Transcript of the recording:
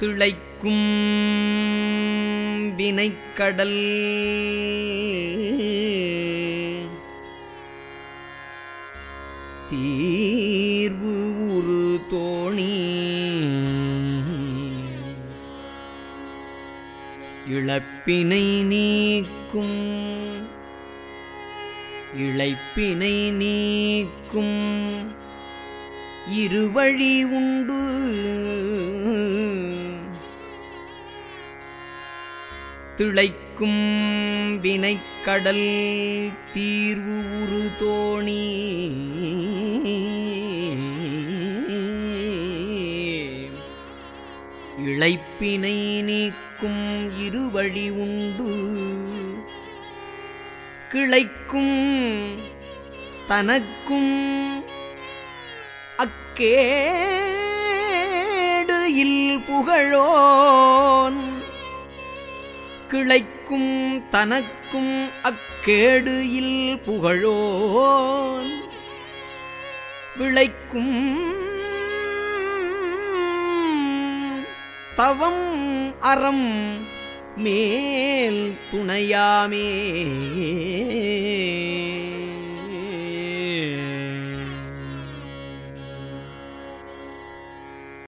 திளைக்கும் வினைக்கடல். தீர்வு உரு தோணி. இழப்பினை நீக்கும். இழைப்பினை நீக்கும். இருவழி உண்டு. திளைக்கும் வினைக்கடல் தீர்வு உரு தோணி. இழைப்பினை நீக்கும் இருவழி உண்டு. கிளைக்கும் தனக்கும் அக்கேடு இல் புகழோ. கிளைக்கும் தனக்கும் அக்கேடு இல் புகழோன். விளைக்கும் தவம் அறம் மேல் துணையாமே.